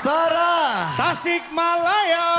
Sarah Tasikmalaya.